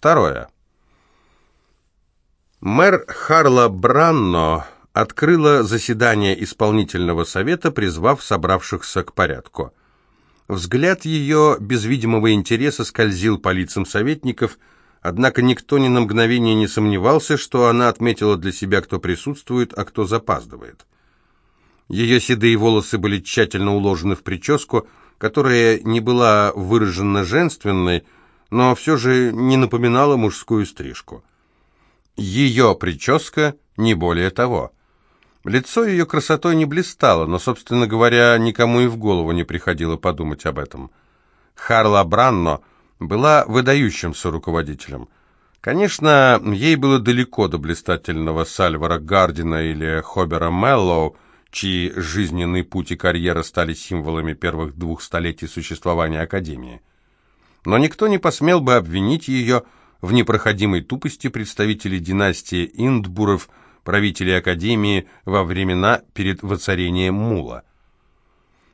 Второе. Мэр Харла Бранно открыла заседание исполнительного совета, призвав собравшихся к порядку. Взгляд ее без видимого интереса скользил по лицам советников, однако никто ни на мгновение не сомневался, что она отметила для себя, кто присутствует, а кто запаздывает. Ее седые волосы были тщательно уложены в прическу, которая не была выраженно женственной, но все же не напоминала мужскую стрижку. Ее прическа не более того. Лицо ее красотой не блистало, но, собственно говоря, никому и в голову не приходило подумать об этом. Харла Бранно была выдающимся руководителем. Конечно, ей было далеко до блистательного Сальвара Гардина или Хобера Меллоу, чьи жизненный путь и карьера стали символами первых двух столетий существования Академии. Но никто не посмел бы обвинить ее в непроходимой тупости представителей династии Индбуров, правителей Академии во времена перед воцарением Мула.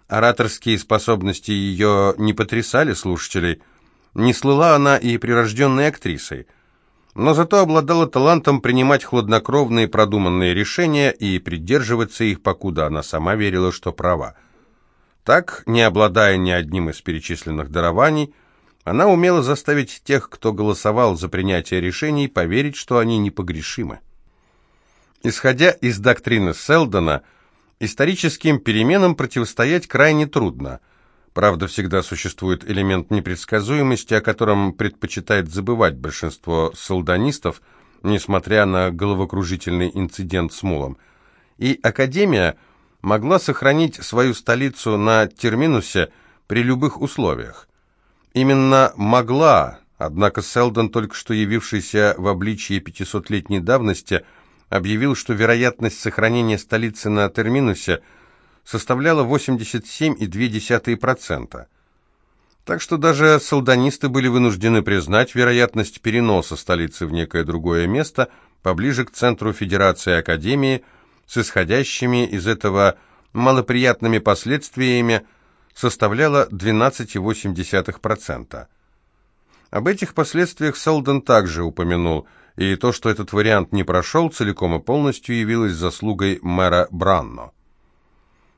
Ораторские способности ее не потрясали слушателей, не слыла она и прирожденной актрисой, но зато обладала талантом принимать хладнокровные продуманные решения и придерживаться их, покуда она сама верила, что права. Так, не обладая ни одним из перечисленных дарований, она умела заставить тех, кто голосовал за принятие решений, поверить, что они непогрешимы. Исходя из доктрины Селдона, историческим переменам противостоять крайне трудно. Правда, всегда существует элемент непредсказуемости, о котором предпочитает забывать большинство солдонистов, несмотря на головокружительный инцидент с Мулом. И Академия могла сохранить свою столицу на Терминусе при любых условиях. Именно могла, однако Селдон, только что явившийся в обличье 500-летней давности, объявил, что вероятность сохранения столицы на Терминусе составляла 87,2%. Так что даже солдонисты были вынуждены признать вероятность переноса столицы в некое другое место, поближе к центру Федерации Академии, с исходящими из этого малоприятными последствиями, составляла 12,8%. Об этих последствиях Селдон также упомянул, и то, что этот вариант не прошел, целиком и полностью явилось заслугой мэра Бранно.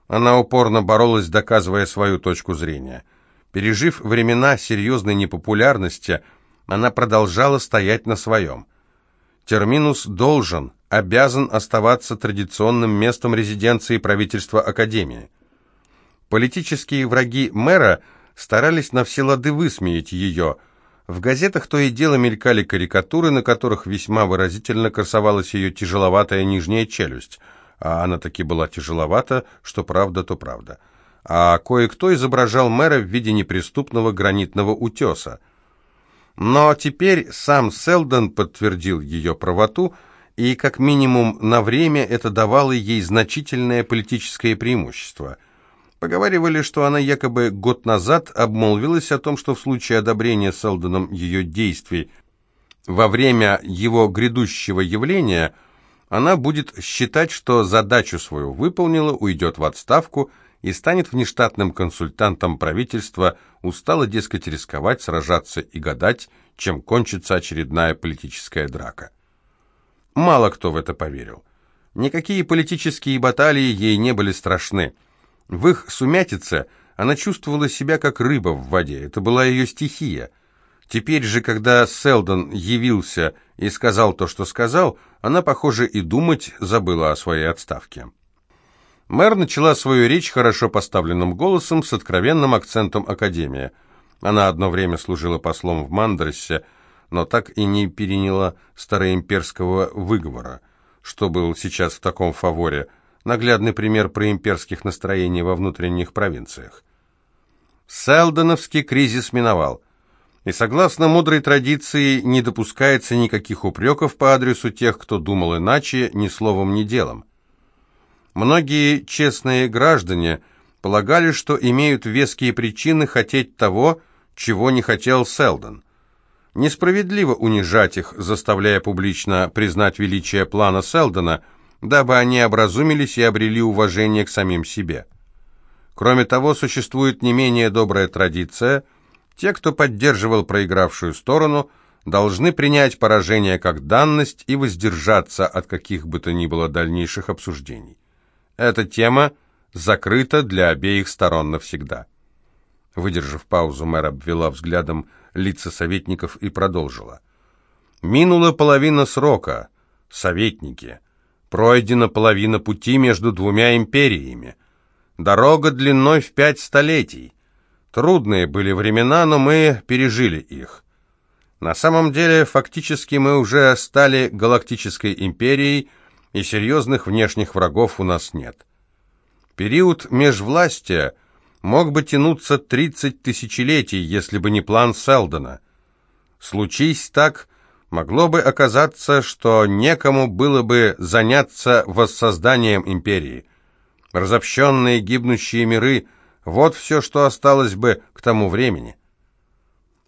Она упорно боролась, доказывая свою точку зрения. Пережив времена серьезной непопулярности, она продолжала стоять на своем. Терминус должен, обязан оставаться традиционным местом резиденции правительства Академии. Политические враги мэра старались на все лады высмеять ее. В газетах то и дело мелькали карикатуры, на которых весьма выразительно красовалась ее тяжеловатая нижняя челюсть. А она таки была тяжеловата, что правда, то правда. А кое-кто изображал мэра в виде неприступного гранитного утеса. Но теперь сам Селдон подтвердил ее правоту, и как минимум на время это давало ей значительное политическое преимущество – Поговаривали, что она якобы год назад обмолвилась о том, что в случае одобрения Селдоном ее действий во время его грядущего явления она будет считать, что задачу свою выполнила, уйдет в отставку и станет внештатным консультантом правительства, устала, дескать, рисковать, сражаться и гадать, чем кончится очередная политическая драка. Мало кто в это поверил. Никакие политические баталии ей не были страшны – в их сумятице она чувствовала себя как рыба в воде, это была ее стихия. Теперь же, когда Селдон явился и сказал то, что сказал, она, похоже, и думать забыла о своей отставке. Мэр начала свою речь хорошо поставленным голосом с откровенным акцентом Академия. Она одно время служила послом в Мандерсе, но так и не переняла староимперского выговора, что был сейчас в таком фаворе – Наглядный пример проимперских настроений во внутренних провинциях. Селдоновский кризис миновал. И согласно мудрой традиции не допускается никаких упреков по адресу тех, кто думал иначе, ни словом, ни делом. Многие честные граждане полагали, что имеют веские причины хотеть того, чего не хотел Селдон. Несправедливо унижать их, заставляя публично признать величие плана Селдона – дабы они образумились и обрели уважение к самим себе. Кроме того, существует не менее добрая традиция. Те, кто поддерживал проигравшую сторону, должны принять поражение как данность и воздержаться от каких бы то ни было дальнейших обсуждений. Эта тема закрыта для обеих сторон навсегда. Выдержав паузу, мэр обвела взглядом лица советников и продолжила. «Минула половина срока. Советники. Пройдена половина пути между двумя империями. Дорога длиной в пять столетий. Трудные были времена, но мы пережили их. На самом деле, фактически мы уже стали галактической империей, и серьезных внешних врагов у нас нет. Период межвластия мог бы тянуться 30 тысячелетий, если бы не план Селдона. Случись так, могло бы оказаться, что некому было бы заняться воссозданием империи. Разобщенные гибнущие миры – вот все, что осталось бы к тому времени.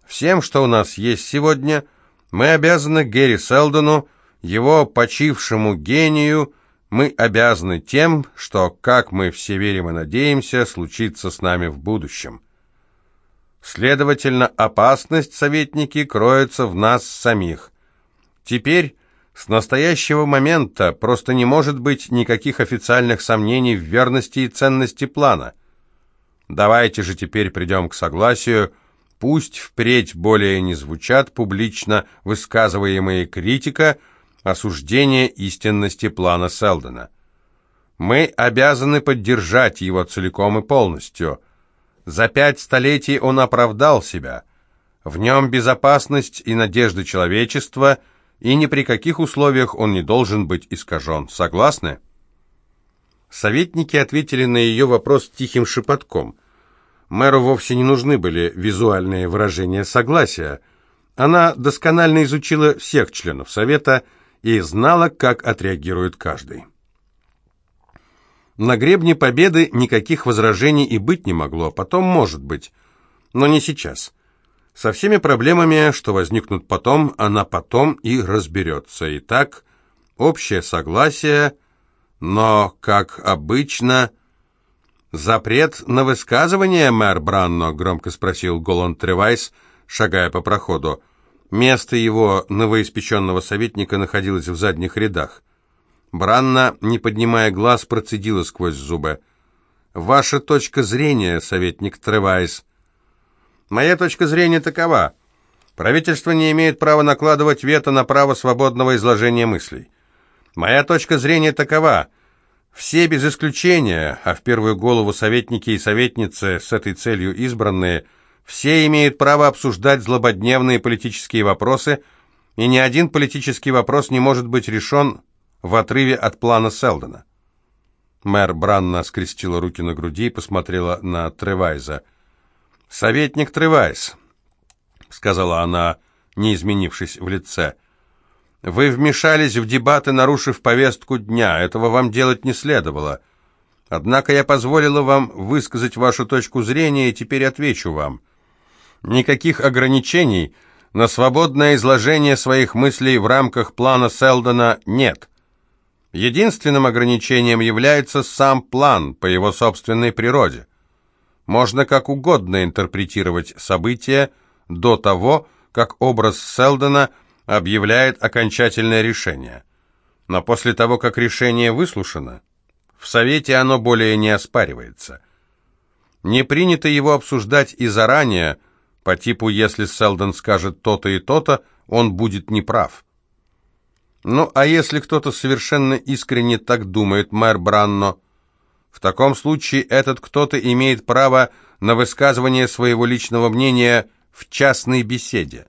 Всем, что у нас есть сегодня, мы обязаны Гэри Селдону, его почившему гению, мы обязаны тем, что, как мы все верим и надеемся, случится с нами в будущем. Следовательно, опасность, советники, кроется в нас самих. Теперь, с настоящего момента, просто не может быть никаких официальных сомнений в верности и ценности плана – Давайте же теперь придем к согласию. Пусть впредь более не звучат публично высказываемые критика, осуждение истинности плана Селдона. Мы обязаны поддержать его целиком и полностью. За пять столетий он оправдал себя. В нем безопасность и надежда человечества, и ни при каких условиях он не должен быть искажен. Согласны? Советники ответили на ее вопрос тихим шепотком. Мэру вовсе не нужны были визуальные выражения согласия. Она досконально изучила всех членов Совета и знала, как отреагирует каждый. На гребне победы никаких возражений и быть не могло, потом может быть, но не сейчас. Со всеми проблемами, что возникнут потом, она потом и разберется. Итак, общее согласие, но, как обычно, «Запрет на высказывание, мэр Бранно?» — громко спросил Голланд Тревайс, шагая по проходу. Место его новоиспеченного советника находилось в задних рядах. Бранна, не поднимая глаз, процедила сквозь зубы. «Ваша точка зрения, советник Тревайс?» «Моя точка зрения такова. Правительство не имеет права накладывать вето на право свободного изложения мыслей. Моя точка зрения такова — все без исключения, а в первую голову советники и советницы с этой целью избранные, все имеют право обсуждать злободневные политические вопросы, и ни один политический вопрос не может быть решен в отрыве от плана Селдона. Мэр Бранна скрестила руки на груди и посмотрела на Тревайза. «Советник Тревайз», — сказала она, не изменившись в лице, — вы вмешались в дебаты, нарушив повестку дня. Этого вам делать не следовало. Однако я позволила вам высказать вашу точку зрения, и теперь отвечу вам. Никаких ограничений на свободное изложение своих мыслей в рамках плана Селдона нет. Единственным ограничением является сам план по его собственной природе. Можно как угодно интерпретировать события до того, как образ Селдона – объявляет окончательное решение. Но после того, как решение выслушано, в Совете оно более не оспаривается. Не принято его обсуждать и заранее, по типу «если Селдон скажет то-то и то-то, он будет неправ». Ну, а если кто-то совершенно искренне так думает, мэр Бранно, в таком случае этот кто-то имеет право на высказывание своего личного мнения в частной беседе.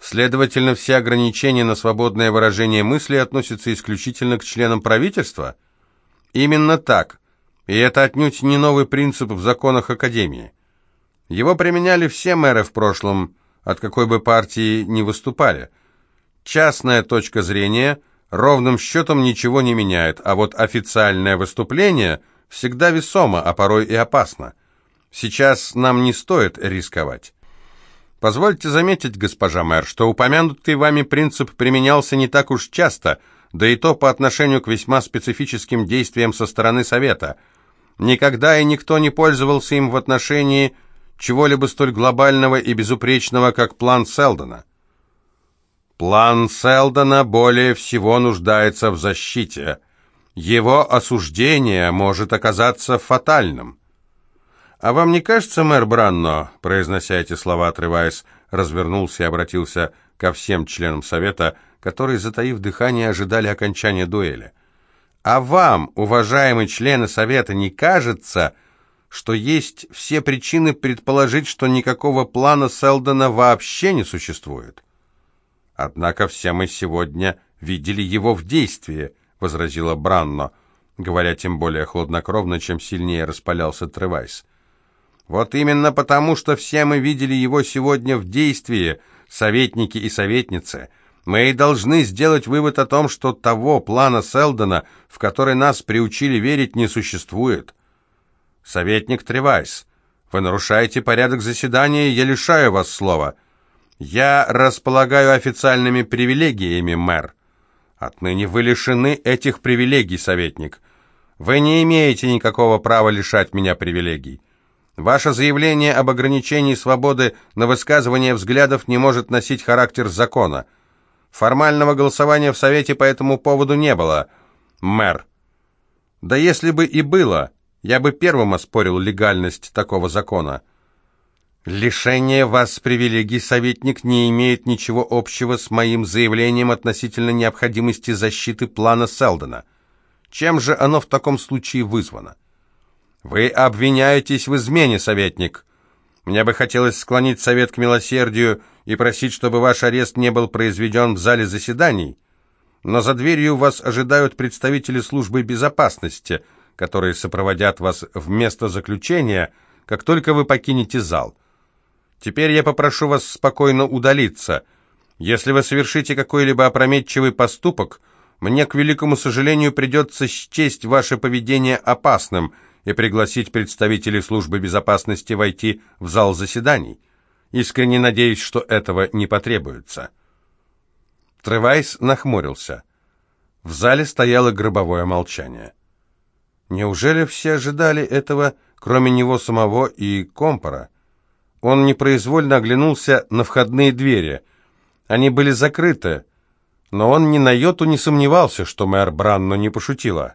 Следовательно, все ограничения на свободное выражение мысли относятся исключительно к членам правительства? Именно так. И это отнюдь не новый принцип в законах Академии. Его применяли все мэры в прошлом, от какой бы партии ни выступали. Частная точка зрения ровным счетом ничего не меняет, а вот официальное выступление всегда весомо, а порой и опасно. Сейчас нам не стоит рисковать. Позвольте заметить, госпожа мэр, что упомянутый вами принцип применялся не так уж часто, да и то по отношению к весьма специфическим действиям со стороны Совета. Никогда и никто не пользовался им в отношении чего-либо столь глобального и безупречного, как план Селдона. План Селдона более всего нуждается в защите. Его осуждение может оказаться фатальным. «А вам не кажется, мэр Бранно, произнося эти слова, отрываясь, развернулся и обратился ко всем членам совета, которые, затаив дыхание, ожидали окончания дуэли. «А вам, уважаемые члены совета, не кажется, что есть все причины предположить, что никакого плана Селдона вообще не существует?» «Однако все мы сегодня видели его в действии», — возразила Бранно, говоря тем более хладнокровно, чем сильнее распалялся Тревайс. Вот именно потому, что все мы видели его сегодня в действии, советники и советницы, мы и должны сделать вывод о том, что того плана Селдона, в который нас приучили верить, не существует. Советник Тревайс, вы нарушаете порядок заседания, я лишаю вас слова. Я располагаю официальными привилегиями, мэр. Отныне вы лишены этих привилегий, советник. Вы не имеете никакого права лишать меня привилегий. Ваше заявление об ограничении свободы на высказывание взглядов не может носить характер закона. Формального голосования в Совете по этому поводу не было. Мэр. Да если бы и было, я бы первым оспорил легальность такого закона. Лишение вас привилегий, советник, не имеет ничего общего с моим заявлением относительно необходимости защиты плана Селдона. Чем же оно в таком случае вызвано? «Вы обвиняетесь в измене, советник. Мне бы хотелось склонить совет к милосердию и просить, чтобы ваш арест не был произведен в зале заседаний. Но за дверью вас ожидают представители службы безопасности, которые сопроводят вас в место заключения, как только вы покинете зал. Теперь я попрошу вас спокойно удалиться. Если вы совершите какой-либо опрометчивый поступок, мне, к великому сожалению, придется счесть ваше поведение опасным – и пригласить представителей службы безопасности войти в зал заседаний. Искренне надеюсь, что этого не потребуется. Тревайс нахмурился. В зале стояло гробовое молчание. Неужели все ожидали этого, кроме него самого и Компора? Он непроизвольно оглянулся на входные двери. Они были закрыты, но он ни на йоту не сомневался, что мэр Бранно не пошутила.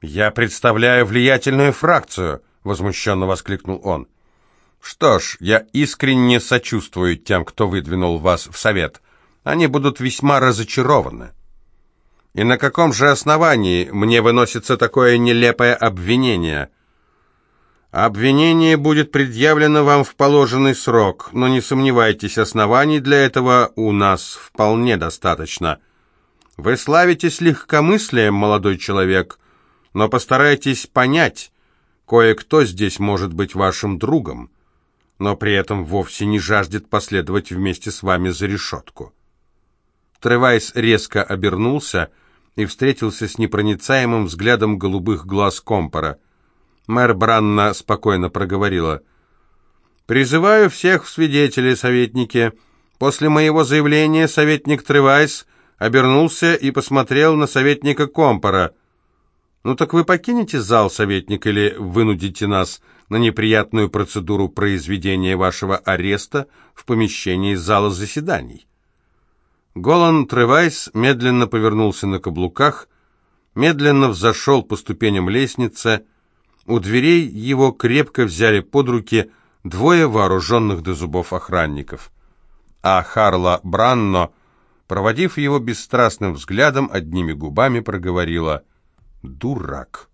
«Я представляю влиятельную фракцию», — возмущенно воскликнул он. «Что ж, я искренне сочувствую тем, кто выдвинул вас в совет. Они будут весьма разочарованы». «И на каком же основании мне выносится такое нелепое обвинение?» «Обвинение будет предъявлено вам в положенный срок, но не сомневайтесь, оснований для этого у нас вполне достаточно. Вы славитесь легкомыслием, молодой человек» но постарайтесь понять, кое-кто здесь может быть вашим другом, но при этом вовсе не жаждет последовать вместе с вами за решетку». Тревайс резко обернулся и встретился с непроницаемым взглядом голубых глаз Компора. Мэр Бранна спокойно проговорила. «Призываю всех в свидетели, советники. После моего заявления советник Тревайс обернулся и посмотрел на советника Компора. «Ну так вы покинете зал, советник, или вынудите нас на неприятную процедуру произведения вашего ареста в помещении зала заседаний?» Голан Тревайс медленно повернулся на каблуках, медленно взошел по ступеням лестницы. У дверей его крепко взяли под руки двое вооруженных до зубов охранников. А Харла Бранно, проводив его бесстрастным взглядом, одними губами проговорила — дурак.